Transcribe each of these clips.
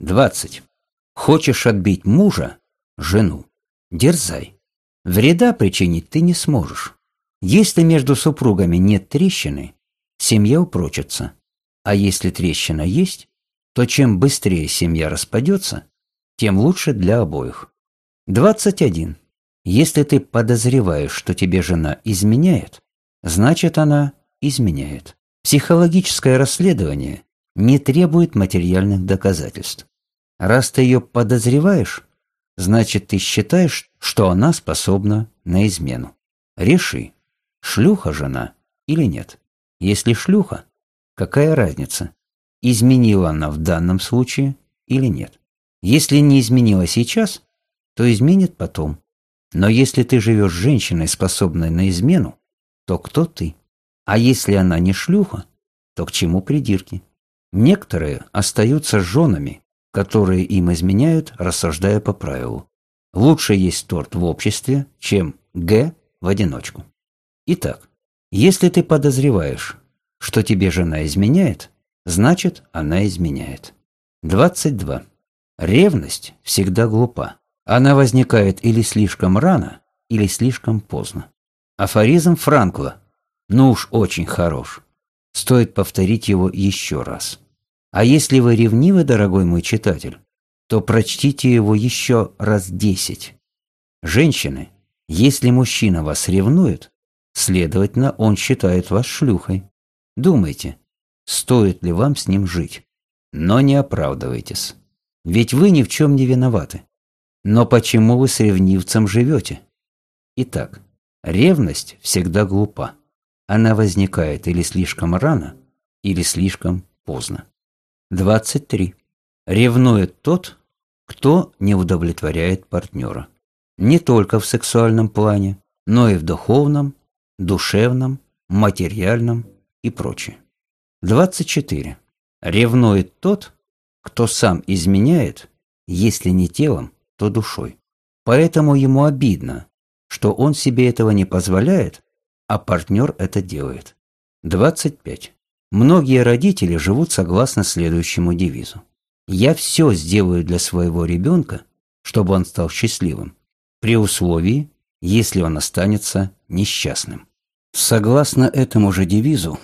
20. Хочешь отбить мужа, жену, дерзай. Вреда причинить ты не сможешь. Если между супругами нет трещины, семья упрочится. А если трещина есть, то чем быстрее семья распадется, тем лучше для обоих. 21. Если ты подозреваешь, что тебе жена изменяет, значит она изменяет. Психологическое расследование не требует материальных доказательств. Раз ты ее подозреваешь, значит ты считаешь, что она способна на измену. Реши, шлюха жена или нет. Если шлюха, какая разница, изменила она в данном случае или нет. Если не изменила сейчас, то изменит потом. Но если ты живешь с женщиной, способной на измену, то кто ты? А если она не шлюха, то к чему придирки? Некоторые остаются женами, которые им изменяют, рассуждая по правилу. Лучше есть торт в обществе, чем Г в одиночку. Итак, если ты подозреваешь, что тебе жена изменяет, значит, она изменяет. 22. Ревность всегда глупа. Она возникает или слишком рано, или слишком поздно. Афоризм Франкла ну уж очень хорош. Стоит повторить его еще раз. А если вы ревнивы, дорогой мой читатель, то прочтите его еще раз десять. Женщины, если мужчина вас ревнует, следовательно, он считает вас шлюхой. Думайте, стоит ли вам с ним жить. Но не оправдывайтесь. Ведь вы ни в чем не виноваты. Но почему вы с ревнивцем живете? Итак, ревность всегда глупа она возникает или слишком рано, или слишком поздно. 23. Ревнует тот, кто не удовлетворяет партнера. Не только в сексуальном плане, но и в духовном, душевном, материальном и прочее. 24. Ревнует тот, кто сам изменяет, если не телом, то душой. Поэтому ему обидно, что он себе этого не позволяет, а партнер это делает. 25. Многие родители живут согласно следующему девизу. «Я все сделаю для своего ребенка, чтобы он стал счастливым, при условии, если он останется несчастным». Согласно этому же девизу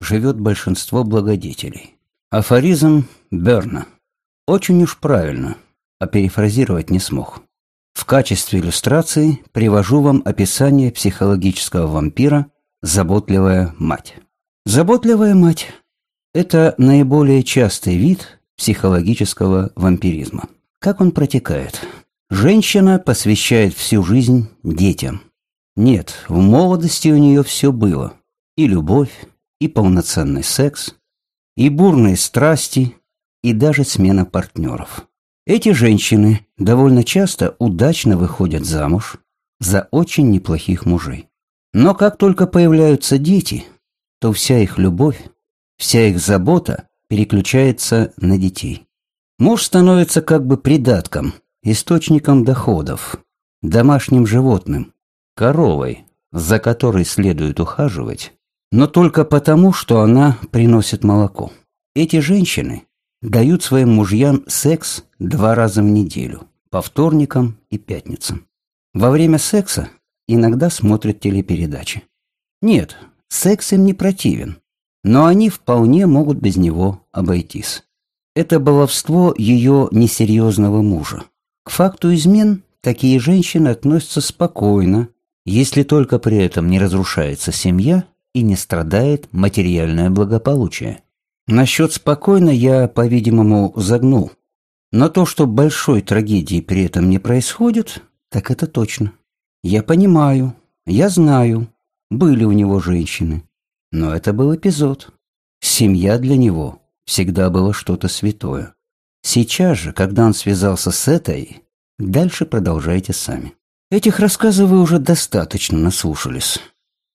живет большинство благодетелей. Афоризм Берна. Очень уж правильно, а перефразировать не смог. В качестве иллюстрации привожу вам описание психологического вампира «Заботливая мать». Заботливая мать – это наиболее частый вид психологического вампиризма. Как он протекает? Женщина посвящает всю жизнь детям. Нет, в молодости у нее все было. И любовь, и полноценный секс, и бурные страсти, и даже смена партнеров. Эти женщины довольно часто удачно выходят замуж за очень неплохих мужей. Но как только появляются дети, то вся их любовь, вся их забота переключается на детей. Муж становится как бы придатком, источником доходов, домашним животным, коровой, за которой следует ухаживать, но только потому, что она приносит молоко. Эти женщины дают своим мужьям секс два раза в неделю, по вторникам и пятницам. Во время секса иногда смотрят телепередачи. Нет, секс им не противен, но они вполне могут без него обойтись. Это баловство ее несерьезного мужа. К факту измен такие женщины относятся спокойно, если только при этом не разрушается семья и не страдает материальное благополучие. Насчет спокойно я, по-видимому, загнул. Но то, что большой трагедии при этом не происходит, так это точно. Я понимаю, я знаю, были у него женщины. Но это был эпизод. Семья для него всегда была что-то святое. Сейчас же, когда он связался с этой, дальше продолжайте сами. Этих рассказов вы уже достаточно наслушались.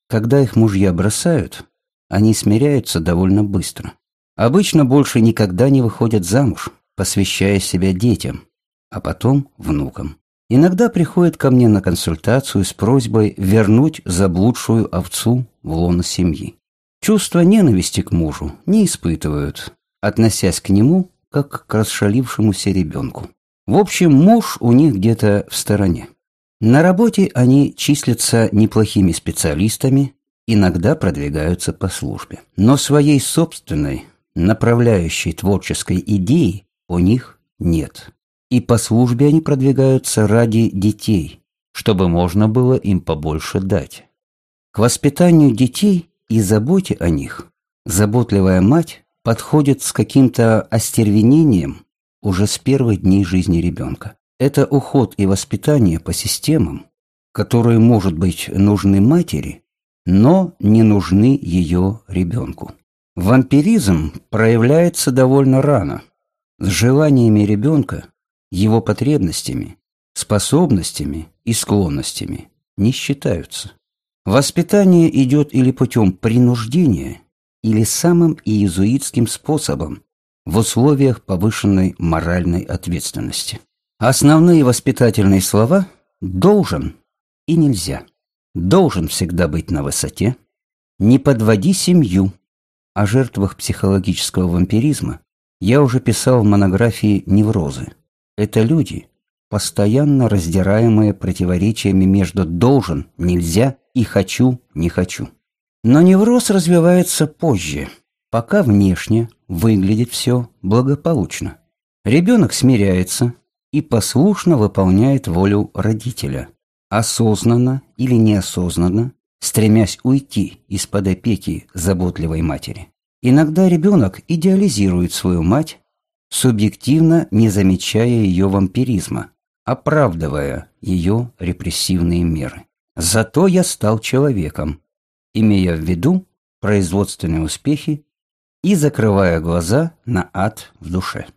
Когда их мужья бросают, они смиряются довольно быстро. Обычно больше никогда не выходят замуж, посвящая себя детям, а потом внукам. Иногда приходят ко мне на консультацию с просьбой вернуть заблудшую овцу в лоно семьи. Чувство ненависти к мужу не испытывают, относясь к нему как к расшалившемуся ребенку. В общем, муж у них где-то в стороне. На работе они числятся неплохими специалистами, иногда продвигаются по службе. Но своей собственной, направляющей творческой идеи у них нет. И по службе они продвигаются ради детей, чтобы можно было им побольше дать. К воспитанию детей и заботе о них заботливая мать подходит с каким-то остервенением уже с первых дней жизни ребенка. Это уход и воспитание по системам, которые, может быть, нужны матери, но не нужны ее ребенку. Вампиризм проявляется довольно рано, с желаниями ребенка, его потребностями, способностями и склонностями не считаются. Воспитание идет или путем принуждения, или самым иезуитским способом в условиях повышенной моральной ответственности. Основные воспитательные слова «должен» и «нельзя». Должен всегда быть на высоте. Не подводи семью. О жертвах психологического вампиризма я уже писал в монографии «Неврозы». Это люди, постоянно раздираемые противоречиями между «должен», «нельзя» и «хочу», «не хочу». Но невроз развивается позже, пока внешне выглядит все благополучно. Ребенок смиряется и послушно выполняет волю родителя, осознанно или неосознанно, стремясь уйти из-под опеки заботливой матери. Иногда ребенок идеализирует свою мать, субъективно не замечая ее вампиризма, оправдывая ее репрессивные меры. Зато я стал человеком, имея в виду производственные успехи и закрывая глаза на ад в душе.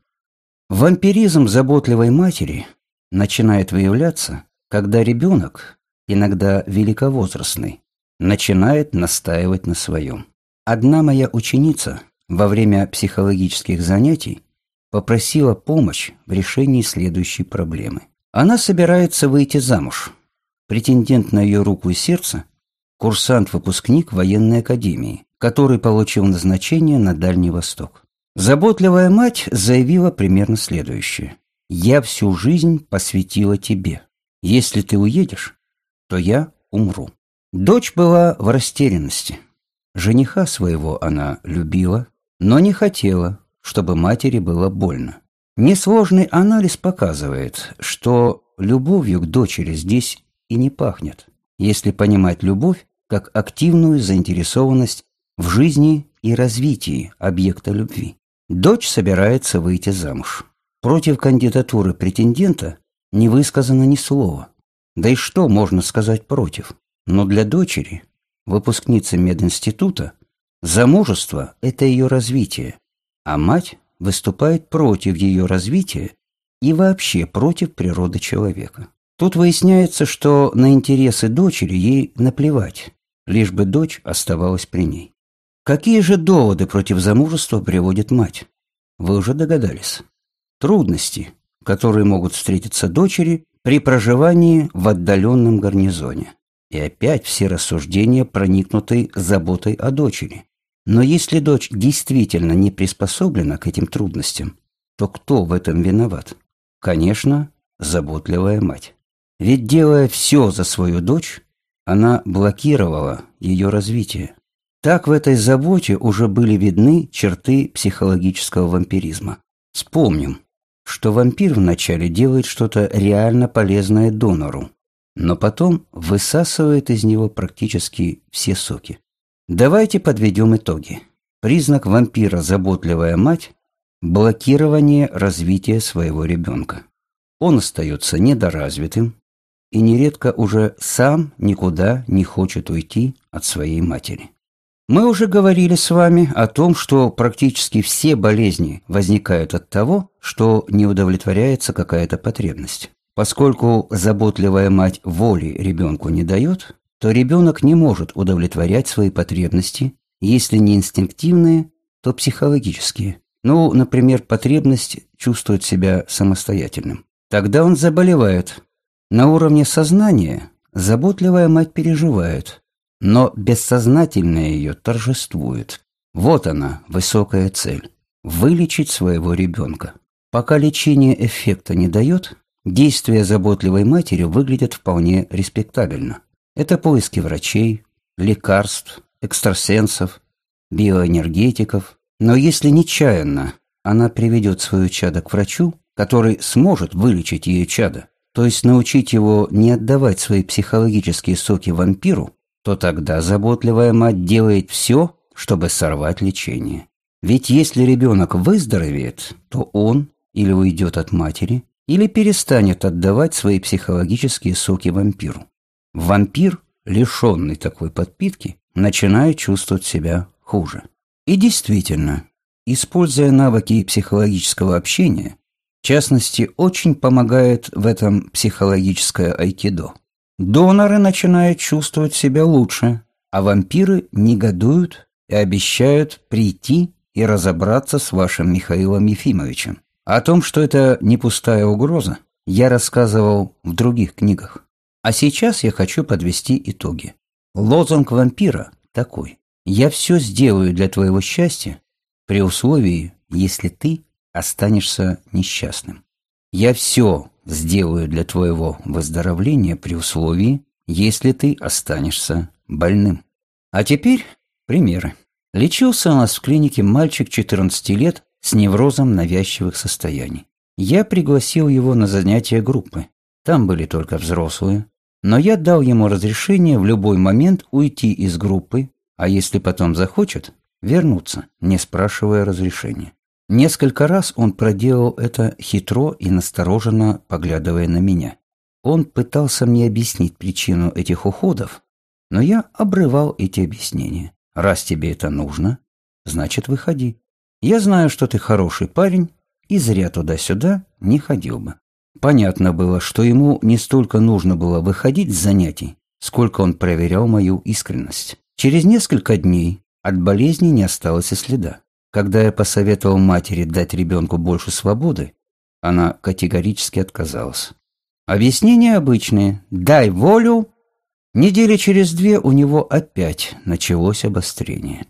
Вампиризм заботливой матери начинает выявляться, когда ребенок, иногда великовозрастный, начинает настаивать на своем. Одна моя ученица во время психологических занятий попросила помощь в решении следующей проблемы. Она собирается выйти замуж. Претендент на ее руку и сердце курсант-выпускник военной академии, который получил назначение на Дальний Восток. Заботливая мать заявила примерно следующее. «Я всю жизнь посвятила тебе. Если ты уедешь, то я умру». Дочь была в растерянности. Жениха своего она любила, но не хотела, чтобы матери было больно. Несложный анализ показывает, что любовью к дочери здесь и не пахнет если понимать любовь как активную заинтересованность в жизни и развитии объекта любви. Дочь собирается выйти замуж. Против кандидатуры претендента не высказано ни слова. Да и что можно сказать против? Но для дочери, выпускницы мединститута, замужество – это ее развитие, а мать выступает против ее развития и вообще против природы человека. Тут выясняется, что на интересы дочери ей наплевать, лишь бы дочь оставалась при ней. Какие же доводы против замужества приводит мать? Вы уже догадались. Трудности, которые могут встретиться дочери при проживании в отдаленном гарнизоне. И опять все рассуждения проникнуты заботой о дочери. Но если дочь действительно не приспособлена к этим трудностям, то кто в этом виноват? Конечно, заботливая мать. Ведь делая все за свою дочь, она блокировала ее развитие. Так в этой заботе уже были видны черты психологического вампиризма. Вспомним, что вампир вначале делает что-то реально полезное донору, но потом высасывает из него практически все соки. Давайте подведем итоги. Признак вампира «заботливая мать» – блокирование развития своего ребенка. Он остается недоразвитым, и нередко уже сам никуда не хочет уйти от своей матери. Мы уже говорили с вами о том, что практически все болезни возникают от того, что не удовлетворяется какая-то потребность. Поскольку заботливая мать воли ребенку не дает, то ребенок не может удовлетворять свои потребности, если не инстинктивные, то психологические. Ну, например, потребность чувствовать себя самостоятельным. Тогда он заболевает, на уровне сознания заботливая мать переживает, но бессознательное ее торжествует. Вот она, высокая цель. вылечить своего ребенка. Пока лечение эффекта не дает, действия заботливой матери выглядят вполне респектабельно. Это поиски врачей, лекарств, экстрасенсов, биоэнергетиков. Но если нечаянно она приведет свое чадо к врачу, который сможет вылечить ее чадо, то есть научить его не отдавать свои психологические соки вампиру, то тогда заботливая мать делает все, чтобы сорвать лечение. Ведь если ребенок выздоровеет, то он или уйдет от матери, или перестанет отдавать свои психологические соки вампиру. Вампир, лишенный такой подпитки, начинает чувствовать себя хуже. И действительно, используя навыки психологического общения, в частности, очень помогает в этом психологическое айкидо. Доноры начинают чувствовать себя лучше, а вампиры негодуют и обещают прийти и разобраться с вашим Михаилом Ефимовичем. О том, что это не пустая угроза, я рассказывал в других книгах. А сейчас я хочу подвести итоги. Лозунг вампира такой. «Я все сделаю для твоего счастья при условии, если ты останешься несчастным. Я все сделаю для твоего выздоровления при условии, если ты останешься больным. А теперь примеры. Лечился у нас в клинике мальчик 14 лет с неврозом навязчивых состояний. Я пригласил его на занятия группы. Там были только взрослые. Но я дал ему разрешение в любой момент уйти из группы, а если потом захочет, вернуться, не спрашивая разрешения. Несколько раз он проделал это хитро и настороженно, поглядывая на меня. Он пытался мне объяснить причину этих уходов, но я обрывал эти объяснения. Раз тебе это нужно, значит, выходи. Я знаю, что ты хороший парень, и зря туда-сюда не ходил бы. Понятно было, что ему не столько нужно было выходить с занятий, сколько он проверял мою искренность. Через несколько дней от болезни не осталось и следа. Когда я посоветовал матери дать ребенку больше свободы, она категорически отказалась. Объяснения обычные. «Дай волю!» Недели через две у него опять началось обострение.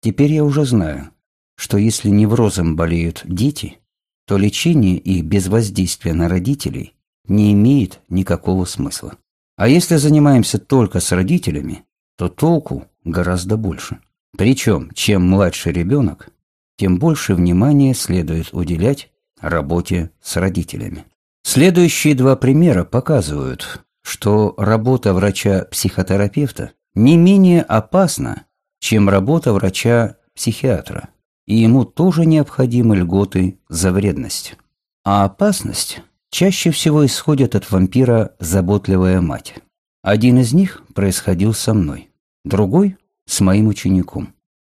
Теперь я уже знаю, что если неврозом болеют дети, то лечение их без воздействия на родителей не имеет никакого смысла. А если занимаемся только с родителями, то толку гораздо больше. Причем, чем младше ребенок, тем больше внимания следует уделять работе с родителями. Следующие два примера показывают, что работа врача-психотерапевта не менее опасна, чем работа врача-психиатра, и ему тоже необходимы льготы за вредность. А опасность чаще всего исходит от вампира заботливая мать. Один из них происходил со мной, другой – с моим учеником.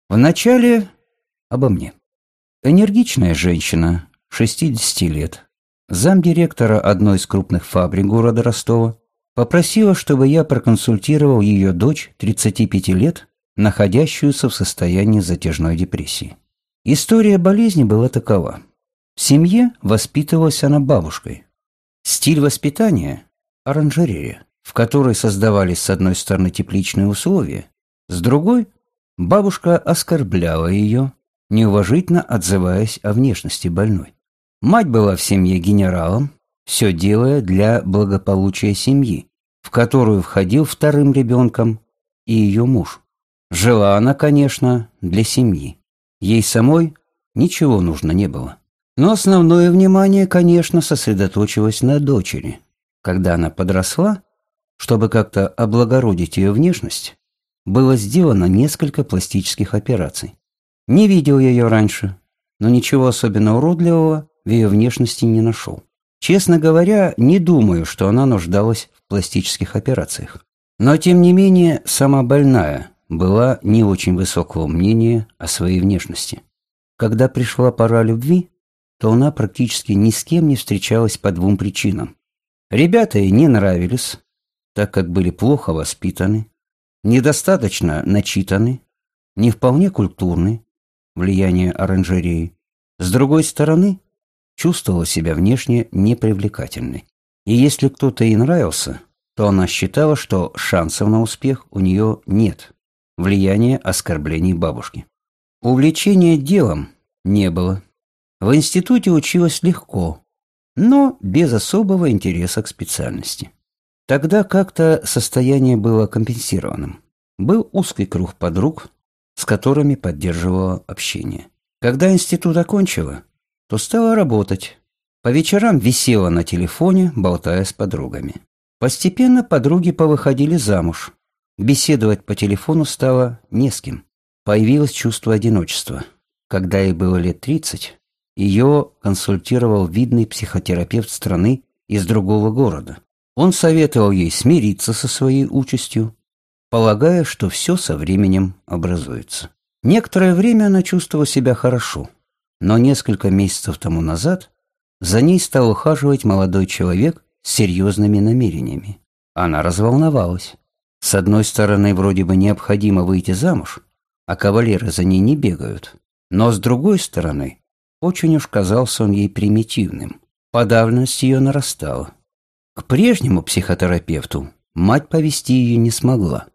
Вначале Обо мне. Энергичная женщина, 60 лет, замдиректора одной из крупных фабрик города Ростова, попросила, чтобы я проконсультировал ее дочь 35 лет, находящуюся в состоянии затяжной депрессии. История болезни была такова. В семье воспитывалась она бабушкой. Стиль воспитания – оранжерея, в которой создавались с одной стороны тепличные условия, с другой – бабушка оскорбляла ее, неуважительно отзываясь о внешности больной. Мать была в семье генералом, все делая для благополучия семьи, в которую входил вторым ребенком и ее муж. Жила она, конечно, для семьи. Ей самой ничего нужно не было. Но основное внимание, конечно, сосредоточилось на дочери. Когда она подросла, чтобы как-то облагородить ее внешность, было сделано несколько пластических операций. Не видел я ее раньше, но ничего особенно уродливого в ее внешности не нашел. Честно говоря, не думаю, что она нуждалась в пластических операциях. Но, тем не менее, сама больная была не очень высокого мнения о своей внешности. Когда пришла пора любви, то она практически ни с кем не встречалась по двум причинам. Ребята ей не нравились, так как были плохо воспитаны, недостаточно начитаны, не вполне культурны, влияние оранжереи. С другой стороны, чувствовала себя внешне непривлекательной. И если кто-то ей нравился, то она считала, что шансов на успех у нее нет. Влияние оскорблений бабушки. Увлечение делом не было. В институте училась легко, но без особого интереса к специальности. Тогда как-то состояние было компенсированным. Был узкий круг подруг, с которыми поддерживала общение. Когда институт окончила, то стала работать. По вечерам висела на телефоне, болтая с подругами. Постепенно подруги повыходили замуж. Беседовать по телефону стало не с кем. Появилось чувство одиночества. Когда ей было лет 30, ее консультировал видный психотерапевт страны из другого города. Он советовал ей смириться со своей участью, полагая, что все со временем образуется. Некоторое время она чувствовала себя хорошо, но несколько месяцев тому назад за ней стал ухаживать молодой человек с серьезными намерениями. Она разволновалась. С одной стороны, вроде бы необходимо выйти замуж, а кавалеры за ней не бегают. Но с другой стороны, очень уж казался он ей примитивным. Подавленность ее нарастала. К прежнему психотерапевту мать повести ее не смогла.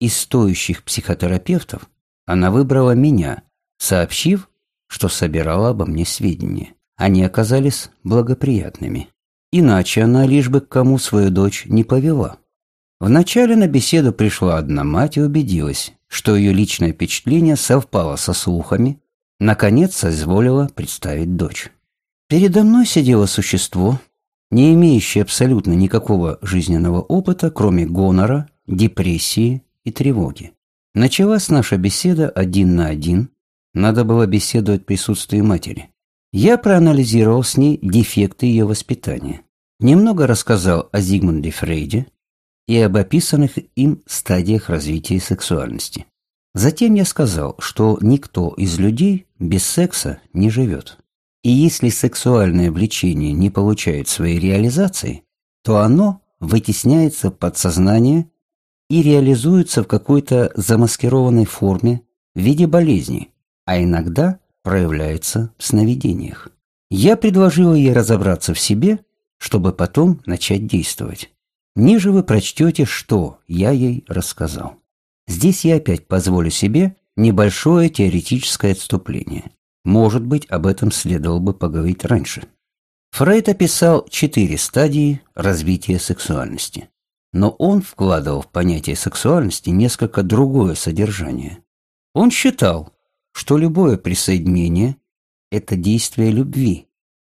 Из стоящих психотерапевтов она выбрала меня, сообщив, что собирала обо мне сведения. Они оказались благоприятными. Иначе она лишь бы к кому свою дочь не повела. Вначале на беседу пришла одна мать и убедилась, что ее личное впечатление совпало со слухами, наконец соизволила представить дочь. Передо мной сидело существо, не имеющее абсолютно никакого жизненного опыта, кроме гонора, депрессии и тревоги. Началась наша беседа один на один, надо было беседовать в присутствии матери. Я проанализировал с ней дефекты ее воспитания. Немного рассказал о Зигмунде Фрейде, и об описанных им стадиях развития сексуальности. Затем я сказал, что никто из людей без секса не живет. И если сексуальное влечение не получает своей реализации, то оно вытесняется подсознание и реализуется в какой-то замаскированной форме в виде болезни, а иногда проявляется в сновидениях. Я предложил ей разобраться в себе, чтобы потом начать действовать. Ниже вы прочтете, что я ей рассказал. Здесь я опять позволю себе небольшое теоретическое отступление. Может быть, об этом следовало бы поговорить раньше. Фрейд описал четыре стадии развития сексуальности. Но он вкладывал в понятие сексуальности несколько другое содержание. Он считал, что любое присоединение – это действие любви,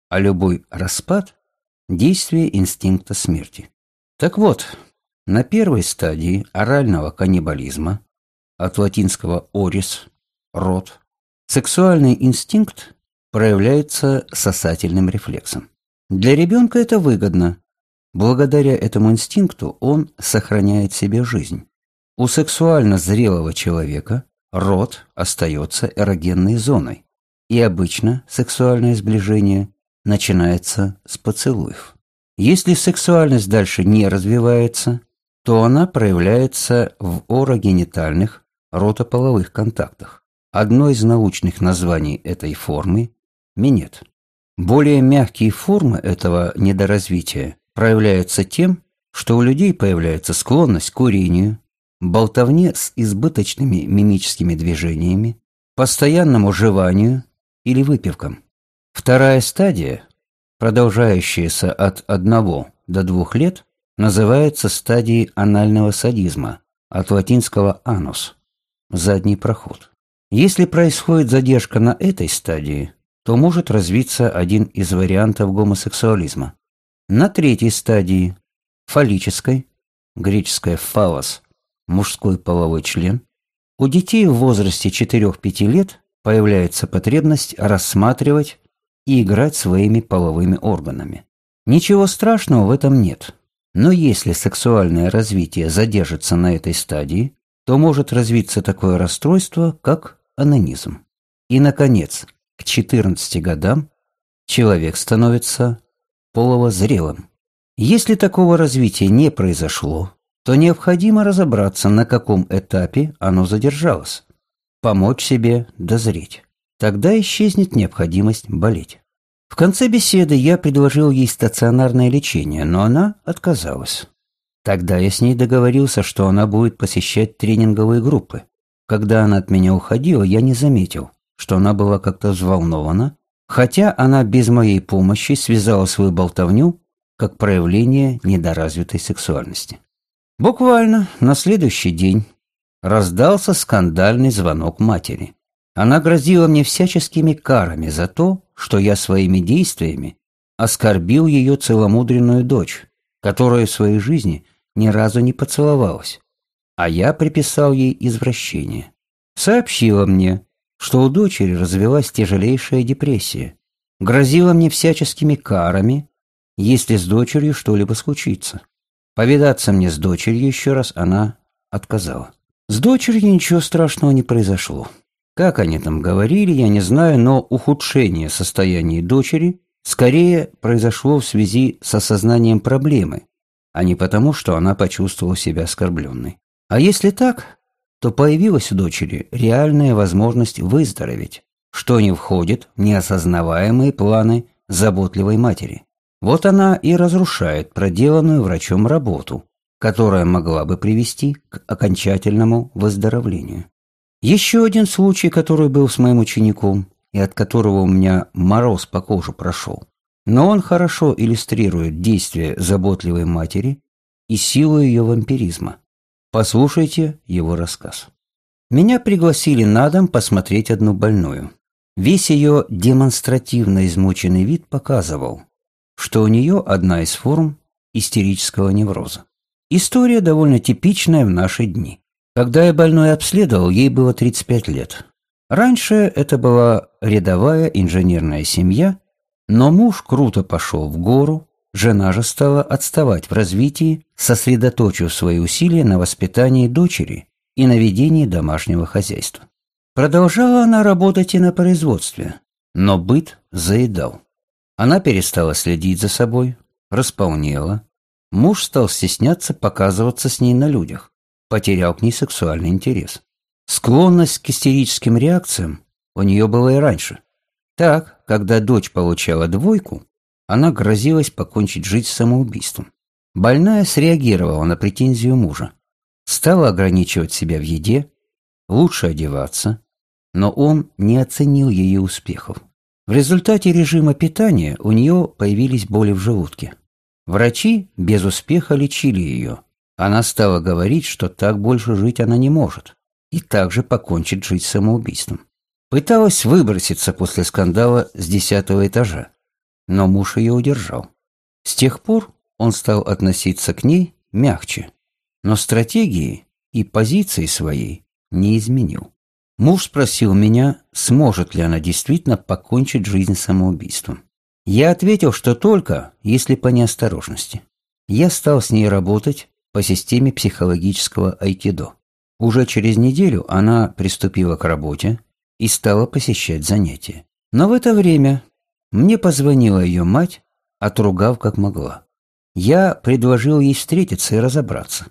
а любой распад – действие инстинкта смерти. Так вот, на первой стадии орального каннибализма, от латинского «орис» – рот, сексуальный инстинкт проявляется сосательным рефлексом. Для ребенка это выгодно. Благодаря этому инстинкту он сохраняет себе жизнь. У сексуально зрелого человека рот остается эрогенной зоной, и обычно сексуальное сближение начинается с поцелуев. Если сексуальность дальше не развивается, то она проявляется в орогенитальных ротополовых контактах. Одно из научных названий этой формы – минет. Более мягкие формы этого недоразвития проявляются тем, что у людей появляется склонность к курению, болтовне с избыточными мимическими движениями, постоянному жеванию или выпивкам. Вторая стадия продолжающаяся от 1 до 2 лет, называется стадией анального садизма, от латинского «анус» – задний проход. Если происходит задержка на этой стадии, то может развиться один из вариантов гомосексуализма. На третьей стадии – фаллической, греческое «фалос» – мужской половой член, у детей в возрасте 4-5 лет появляется потребность рассматривать и играть своими половыми органами. Ничего страшного в этом нет. Но если сексуальное развитие задержится на этой стадии, то может развиться такое расстройство, как анонизм. И, наконец, к 14 годам человек становится половозрелым. Если такого развития не произошло, то необходимо разобраться, на каком этапе оно задержалось, помочь себе дозреть. Тогда исчезнет необходимость болеть. В конце беседы я предложил ей стационарное лечение, но она отказалась. Тогда я с ней договорился, что она будет посещать тренинговые группы. Когда она от меня уходила, я не заметил, что она была как-то взволнована, хотя она без моей помощи связала свою болтовню как проявление недоразвитой сексуальности. Буквально на следующий день раздался скандальный звонок матери. Она грозила мне всяческими карами за то, что я своими действиями оскорбил ее целомудренную дочь, которая в своей жизни ни разу не поцеловалась, а я приписал ей извращение. Сообщила мне, что у дочери развелась тяжелейшая депрессия, грозила мне всяческими карами, если с дочерью что-либо случится. Повидаться мне с дочерью еще раз она отказала. С дочерью ничего страшного не произошло. Как они там говорили, я не знаю, но ухудшение состояния дочери скорее произошло в связи с осознанием проблемы, а не потому, что она почувствовала себя оскорбленной. А если так, то появилась у дочери реальная возможность выздороветь, что не входит в неосознаваемые планы заботливой матери. Вот она и разрушает проделанную врачом работу, которая могла бы привести к окончательному выздоровлению. Еще один случай, который был с моим учеником, и от которого у меня мороз по коже прошел. Но он хорошо иллюстрирует действие заботливой матери и силу ее вампиризма. Послушайте его рассказ. Меня пригласили на дом посмотреть одну больную. Весь ее демонстративно измученный вид показывал, что у нее одна из форм истерического невроза. История довольно типичная в наши дни. Когда я больной обследовал, ей было 35 лет. Раньше это была рядовая инженерная семья, но муж круто пошел в гору, жена же стала отставать в развитии, сосредоточив свои усилия на воспитании дочери и на ведении домашнего хозяйства. Продолжала она работать и на производстве, но быт заедал. Она перестала следить за собой, располнела. Муж стал стесняться показываться с ней на людях, потерял к ней сексуальный интерес. Склонность к истерическим реакциям у нее была и раньше. Так, когда дочь получала двойку, она грозилась покончить жизнь самоубийством. Больная среагировала на претензию мужа. Стала ограничивать себя в еде, лучше одеваться, но он не оценил ее успехов. В результате режима питания у нее появились боли в желудке. Врачи без успеха лечили ее. Она стала говорить, что так больше жить она не может и также покончит жизнь самоубийством. Пыталась выброситься после скандала с десятого этажа, но муж ее удержал. С тех пор он стал относиться к ней мягче, но стратегии и позиции своей не изменил. Муж спросил меня, сможет ли она действительно покончить жизнь самоубийством. Я ответил, что только, если по неосторожности. Я стал с ней работать по системе психологического айкидо. Уже через неделю она приступила к работе и стала посещать занятия. Но в это время мне позвонила ее мать, отругав как могла. Я предложил ей встретиться и разобраться.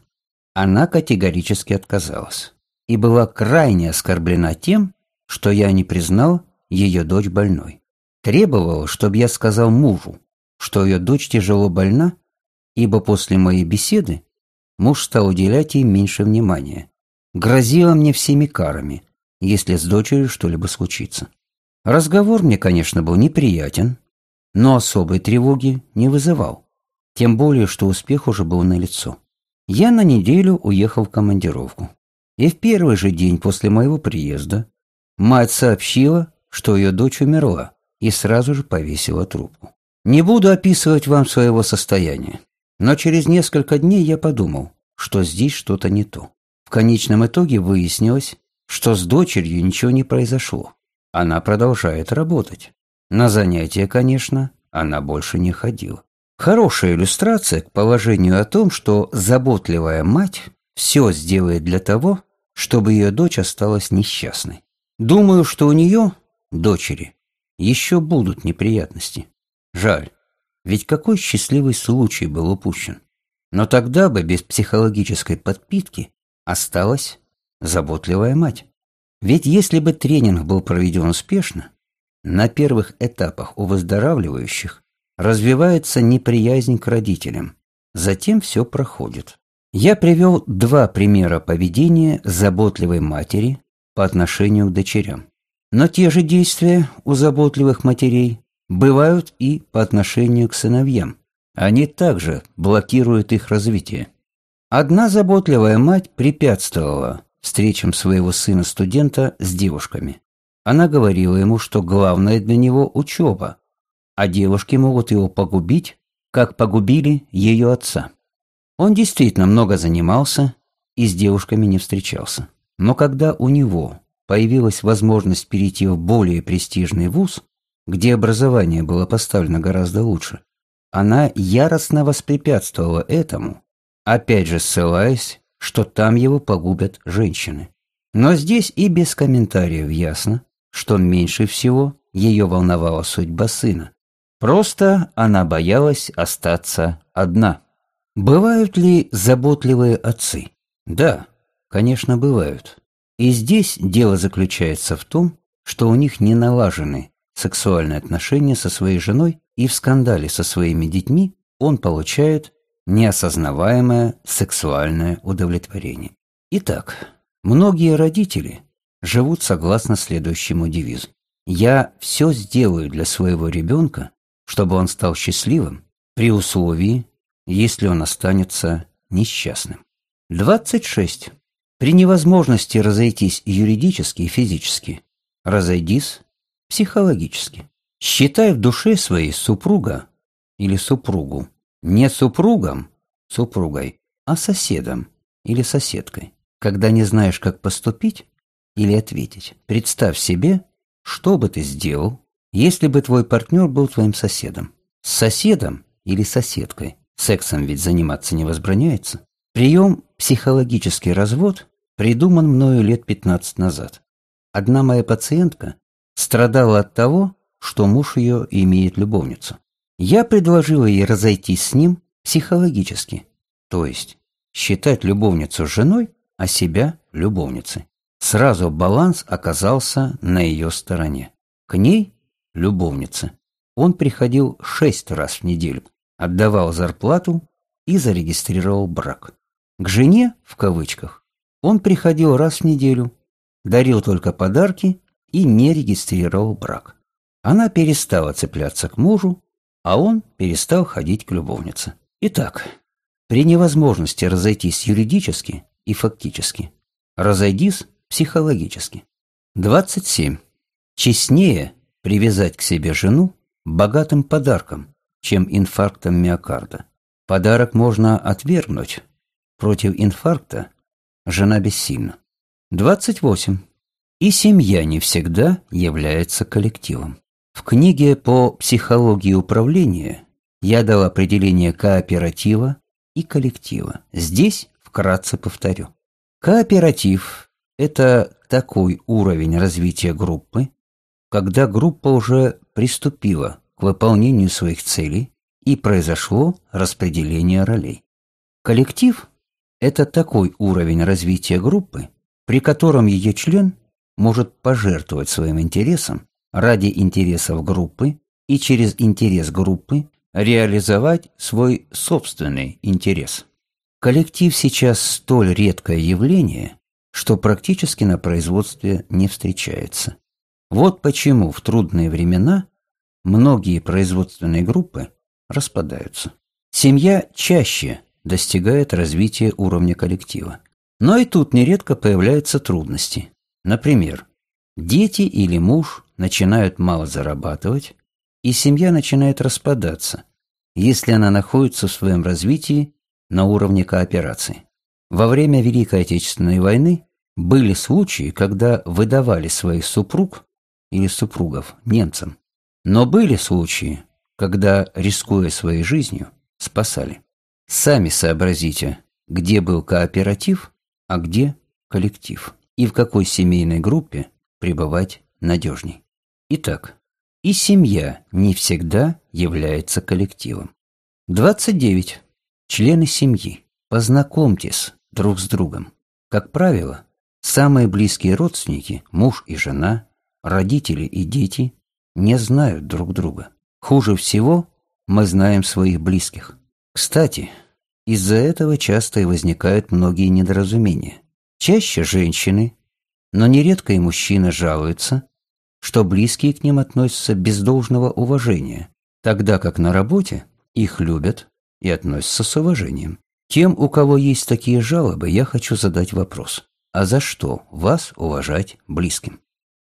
Она категорически отказалась и была крайне оскорблена тем, что я не признал ее дочь больной. Требовала, чтобы я сказал мужу, что ее дочь тяжело больна, ибо после моей беседы муж стал уделять ей меньше внимания грозила мне всеми карами, если с дочерью что-либо случится. Разговор мне, конечно, был неприятен, но особой тревоги не вызывал, тем более, что успех уже был налицо. Я на неделю уехал в командировку. И в первый же день после моего приезда мать сообщила, что ее дочь умерла, и сразу же повесила трубку. Не буду описывать вам своего состояния, но через несколько дней я подумал, что здесь что-то не то конечном итоге выяснилось, что с дочерью ничего не произошло. Она продолжает работать. На занятия, конечно, она больше не ходила. Хорошая иллюстрация к положению о том, что заботливая мать все сделает для того, чтобы ее дочь осталась несчастной. Думаю, что у нее, дочери, еще будут неприятности. Жаль, ведь какой счастливый случай был упущен. Но тогда бы без психологической подпитки осталась заботливая мать. Ведь если бы тренинг был проведен успешно, на первых этапах у выздоравливающих развивается неприязнь к родителям, затем все проходит. Я привел два примера поведения заботливой матери по отношению к дочерям. Но те же действия у заботливых матерей бывают и по отношению к сыновьям. Они также блокируют их развитие. Одна заботливая мать препятствовала встречам своего сына-студента с девушками. Она говорила ему, что главное для него – учеба, а девушки могут его погубить, как погубили ее отца. Он действительно много занимался и с девушками не встречался. Но когда у него появилась возможность перейти в более престижный вуз, где образование было поставлено гораздо лучше, она яростно воспрепятствовала этому, опять же ссылаясь, что там его погубят женщины. Но здесь и без комментариев ясно, что меньше всего ее волновала судьба сына. Просто она боялась остаться одна. Бывают ли заботливые отцы? Да, конечно, бывают. И здесь дело заключается в том, что у них не налажены сексуальные отношения со своей женой, и в скандале со своими детьми он получает неосознаваемое сексуальное удовлетворение. Итак, многие родители живут согласно следующему девизу. «Я все сделаю для своего ребенка, чтобы он стал счастливым, при условии, если он останется несчастным». 26. При невозможности разойтись юридически и физически, разойдись психологически. Считай в душе своей супруга или супругу не супругом, супругой, а соседом или соседкой. Когда не знаешь, как поступить или ответить, представь себе, что бы ты сделал, если бы твой партнер был твоим соседом. С соседом или соседкой. Сексом ведь заниматься не возбраняется. Прием «психологический развод» придуман мною лет 15 назад. Одна моя пациентка страдала от того, что муж ее имеет любовницу. Я предложила ей разойтись с ним психологически, то есть считать любовницу женой, а себя любовницей. Сразу баланс оказался на ее стороне. К ней, любовнице, он приходил шесть раз в неделю, отдавал зарплату и зарегистрировал брак. К жене, в кавычках, он приходил раз в неделю, дарил только подарки и не регистрировал брак. Она перестала цепляться к мужу, а он перестал ходить к любовнице. Итак, при невозможности разойтись юридически и фактически, разойдись психологически. 27. Честнее привязать к себе жену богатым подарком, чем инфарктом миокарда. Подарок можно отвергнуть, Против инфаркта жена бессильна. 28. И семья не всегда является коллективом. В книге по психологии управления я дал определение кооператива и коллектива. Здесь вкратце повторю. Кооператив – это такой уровень развития группы, когда группа уже приступила к выполнению своих целей и произошло распределение ролей. Коллектив это такой уровень развития группы, при котором ее член может пожертвовать своим интересом ради интересов группы и через интерес группы реализовать свой собственный интерес. Коллектив сейчас столь редкое явление, что практически на производстве не встречается. Вот почему в трудные времена многие производственные группы распадаются. Семья чаще достигает развития уровня коллектива. Но и тут нередко появляются трудности. Например, дети или муж начинают мало зарабатывать, и семья начинает распадаться, если она находится в своем развитии на уровне кооперации. Во время Великой Отечественной войны были случаи, когда выдавали своих супруг или супругов немцам. Но были случаи, когда, рискуя своей жизнью, спасали. Сами сообразите, где был кооператив, а где коллектив, и в какой семейной группе пребывать надежней. Итак, и семья не всегда является коллективом. 29. Члены семьи. Познакомьтесь друг с другом. Как правило, самые близкие родственники, муж и жена, родители и дети, не знают друг друга. Хуже всего мы знаем своих близких. Кстати, из-за этого часто и возникают многие недоразумения. Чаще женщины, но нередко и мужчины жалуются, что близкие к ним относятся без должного уважения, тогда как на работе их любят и относятся с уважением. Тем, у кого есть такие жалобы, я хочу задать вопрос. А за что вас уважать близким?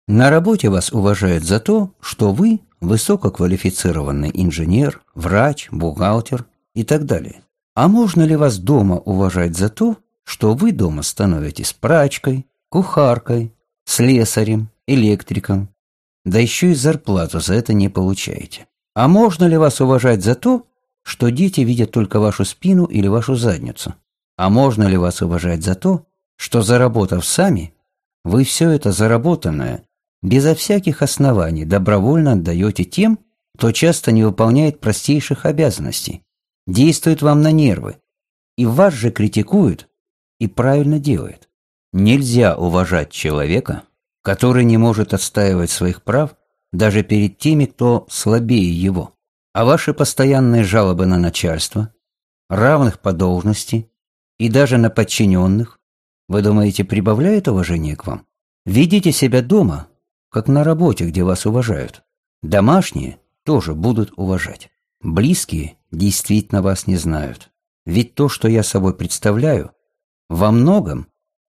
На работе вас уважают за то, что вы высококвалифицированный инженер, врач, бухгалтер и так далее. А можно ли вас дома уважать за то, что вы дома становитесь прачкой, кухаркой, слесарем, электриком, да еще и зарплату за это не получаете? А можно ли вас уважать за то, что дети видят только вашу спину или вашу задницу? А можно ли вас уважать за то, что заработав сами, вы все это заработанное, безо всяких оснований, добровольно отдаете тем, кто часто не выполняет простейших обязанностей, действует вам на нервы, и вас же критикуют и правильно делает. Нельзя уважать человека, который не может отстаивать своих прав даже перед теми, кто слабее его. А ваши постоянные жалобы на начальство, равных по должности и даже на подчиненных, вы думаете, прибавляют уважение к вам? Ведите себя дома, как на работе, где вас уважают. Домашние тоже будут уважать. Близкие действительно вас не знают. Ведь то, что я собой представляю, во многом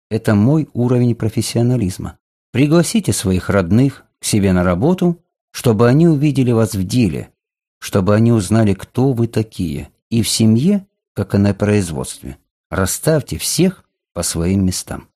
это мой уровень профессионализма. Пригласите своих родных к себе на работу, чтобы они увидели вас в деле, чтобы они узнали, кто вы такие, и в семье, как и на производстве. Расставьте всех по своим местам.